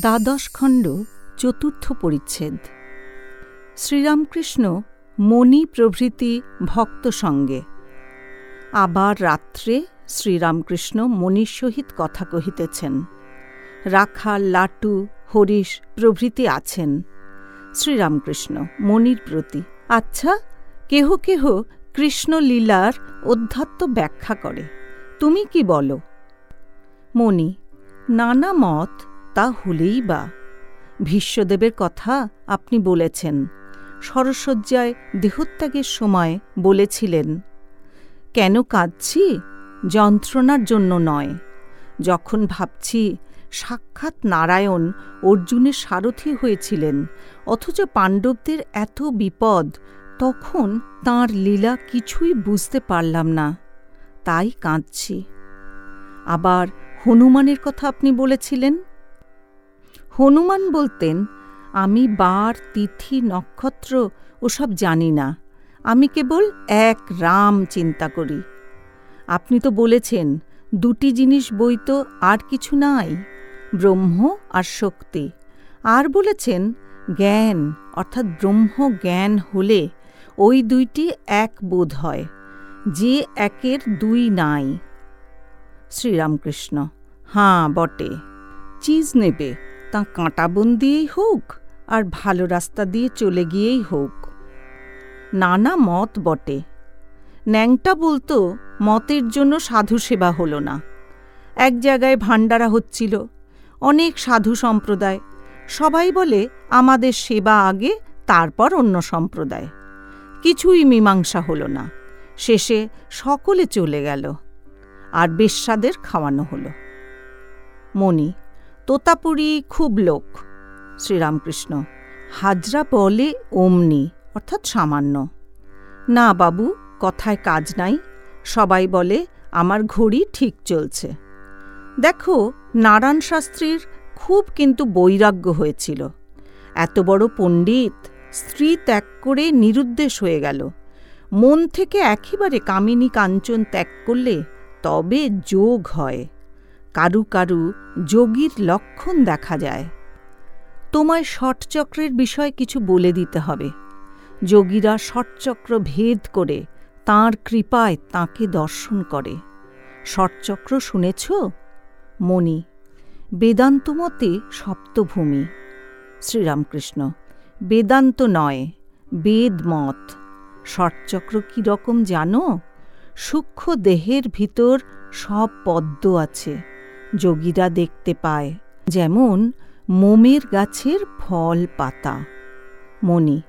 দ্বাদশ খণ্ড, চতুর্থ পরিচ্ছেদ। শ্রীরামকৃষ্ণ মণি প্রভৃতি ভক্ত সঙ্গে। আবার রাত্রে শ্রীরামকৃষ্ণ মণির সহিত কথা কহিতেছেন। রাখাল লাটু হরিশ প্রভৃতি আছেন। শ্রীরামকৃষ্ণ মণির প্রতি আচ্ছা কেহ কেহ কৃষ্ণলীলার অধ্যাত্ম ব্যাখ্যা করে, তুমি কি বলো? মণি, নানা মত তা হলেই বা। ভীষ্মদেবের কথা আপনি বলেছেন। সরসজ্জায় দেহত্যাগের সময় বলেছিলেন, কেন কাঁদছি? যন্ত্রণার জন্য নয়। যখন ভাবছি, সাক্ষাৎ নারায়ণ অর্জুনের সারথি হয়েছিলেন, অথচ পাণ্ডবদের এত বিপদ, তখন তাঁর লীলা কিছুই বুঝতে পারলাম না। তাই কাঁদছি। আবার হনুমানের কথা আপনি বলেছিলেন? হনুমান বলতেন, আমি বার, তিথি, নক্ষত্র, ওসব জানি না। আমি কেবল এক রাম চিন্তা করি। আপনি তো বলেছেন, দুটি জিনিস বই তো আর কিছু নাই, ব্রহ্ম আর শক্তি। আর বলেছেন, জ্ঞান, অর্থাৎ ব্রহ্ম জ্ঞান হলে ওই দুইটি এক বোধ হয়, যে একের দুই নাই। শ্রীরামকৃষ্ণ, হাঁ, বটে। চিজ নেবে। তা কাঁটাবন দিয়েই হোক আর ভালো রাস্তা দিয়ে চলে গিয়েই হোক। নানা মত বটে। ন্যাংটা বলতো, মতের জন্য সাধু সেবা হলো না। এক জায়গায় ভাণ্ডারা হচ্ছিল, অনেক সাধু সম্প্রদায়। সবাই বলে, আমাদের সেবা আগে, তারপর অন্য সম্প্রদায়। কিছুই মীমাংসা হলো না। শেষে সকলে চলে গেল। আর বেশ্যাদের খাওয়ানো হলো। মণি তোতাপুরি খুব লোক, শ্রীরামকৃষ্ণ। হাজরা বলে অমনি, অর্থাৎ সামান্য। না বাবু, কথায় কাজ নাই, সবাই বলে আমার ঘড়ি ঠিক চলছে। দেখো, নারায়ণ শাস্ত্রীর খুব কিন্তু বৈরাগ্য হয়েছিল। এত বড় পণ্ডিত, স্ত্রী ত্যাগ করে নিরুদ্দেশ হয়ে গেল। মন থেকে একেবারে কামিনী কাঞ্চন ত্যাগ করলে তবে যোগ হয়। কারু কারু যোগীর লক্ষণ দেখা যায়। তোমায় ষটচক্রের বিষয়ে কিছু বলে দিতে হবে। যোগীরা ষটচক্র ভেদ করে তাঁর কৃপায় তাকে দর্শন করে। ষটচক্র শুনেছ? মণি বেদান্তমতে সপ্তভূমি। শ্রীরামকৃষ্ণ, বেদান্ত নয় বেদমত ষটচক্র কী রকম জানো? সূক্ষ্ম দেহের ভিতর সব পদ্ম আছে। যোগীরা দেখতে পায়, যেমন মোমের গাছের ফল পাতা। মণি,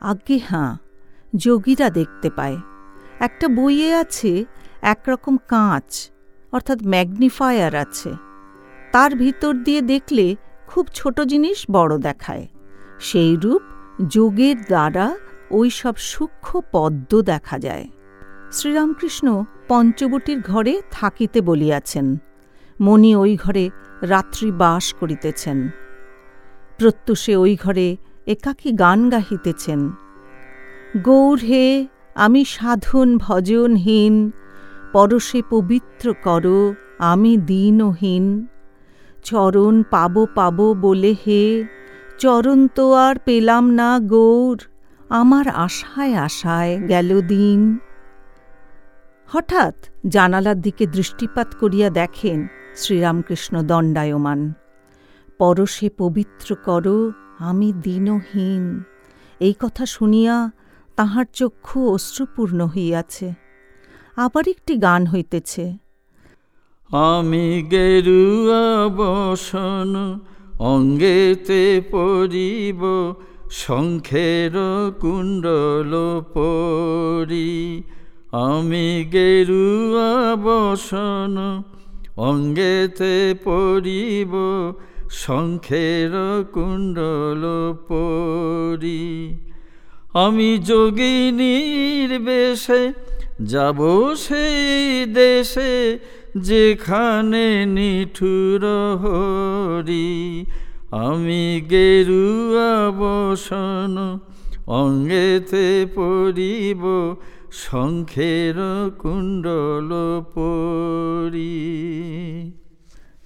আজ্ঞে হাঁ, যোগীরা দেখতে পায়। একটা বইয়ে আছে একরকম কাঁচ, অর্থাৎ ম্যাগনিফায়ার আছে। তার ভিতর দিয়ে দেখলে খুব ছোট জিনিস বড় দেখায়। সেই রূপ যোগের দ্বারা ওই সব সূক্ষ্ম পদ্ম দেখা যায়। শ্রীরামকৃষ্ণ পঞ্চবটির ঘরে থাকিতে বলিয়াছেন মণি ওই ঘরে রাত্রি বাস করিতেছেন। প্রত্যুষে ওই ঘরে একাকী গান গাহিতেছেন। গৌর হে, আমি সাধন ভজনহীন, পরশে পবিত্র কর, আমি দীনহীন। চরণ পাব পাব বলে হে, চরণ তো আর পেলাম না গৌর, আমার আশায় আশায় গেল দিন। হঠাৎ জানালার দিকে দৃষ্টিপাত করিয়া দেখেন শ্রীরামকৃষ্ণ দণ্ডায়মান। পরশে পবিত্র কর, আমি দীনহীন। এই কথা শুনিয়া তাহার চক্ষু অশ্রুপূর্ণ হইয়াছে। আবার একটি গান হইতেছে। আমি গেরুয়া বসন, অঙ্গেতে পরিব, শঙ্খের কুণ্ডল পরি। আমি গেরুয়া বসন অঙ্গেতে পরিব শঙ্খের কুণ্ডল পরি। আমি যোগিনীর বেশে যাব সেই দেশে যেখানে নিঠুর হরি। আমি গেরুয়া বসন অঙ্গেতে পরিব শঙ্খের কুণ্ডল পরি।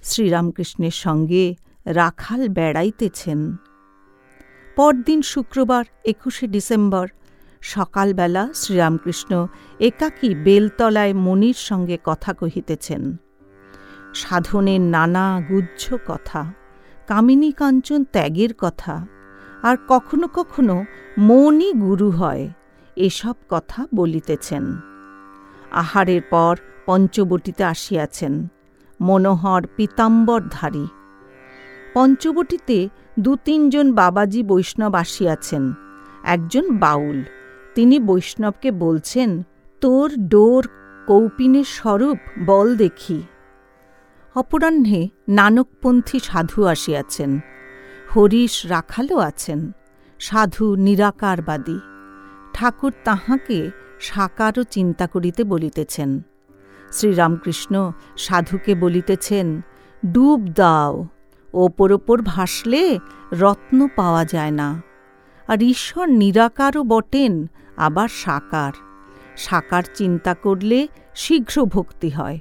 শ্রীরামকৃষ্ণের সঙ্গে রাখাল বেড়াইতেছেন। পরদিন শুক্রবার, একুশে ডিসেম্বর, সকালবেলা শ্রীরামকৃষ্ণ একাকী বেলতলায় মনির সঙ্গে কথা কহিতেছেন। সাধনের নানা গুজ্জ কথা, কামিনী কাঞ্চন ত্যাগের কথা, আর কখনো কখনো মনই গুরু হয়। এসব কথা বলিতেছেন। আহারের পর পঞ্চবটিতে আসিয়াছেন, মনোহর পীতাম্বরধারী। পঞ্চবটিতে দু তিনজন বাবাজি বৈষ্ণব আসিয়াছেন, একজন বাউল। তিনি বৈষ্ণবকে বলছেন, তোর ডোর কৌপিনের স্বরূপ বল দেখি। অপরাহ্নে নানকপন্থী সাধু আসিয়াছেন, হরিশ রাখালও আছেন, সাধু নিরাকারবাদী। ঠাকুর তাহাকে সাকারও চিন্তা করিতে বলিতেছেন। শ্রীরামকৃষ্ণ সাধুকে বলিতেছেন, ডুব দাও, ওপর ওপর ভাসলে রত্ন পাওয়া যায় না। আর ঈশ্বর নিরাকারও বটেন, আবার সাকার। সাকার চিন্তা করলে শীঘ্র ভক্তি হয়।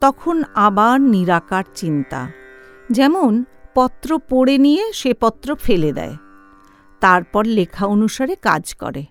তখন আবার নিরাকার চিন্তা। যেমন পত্র পড়ে নিয়ে সে পত্র ফেলে দেয়। তারপর লেখা অনুসারে কাজ করে।